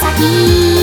先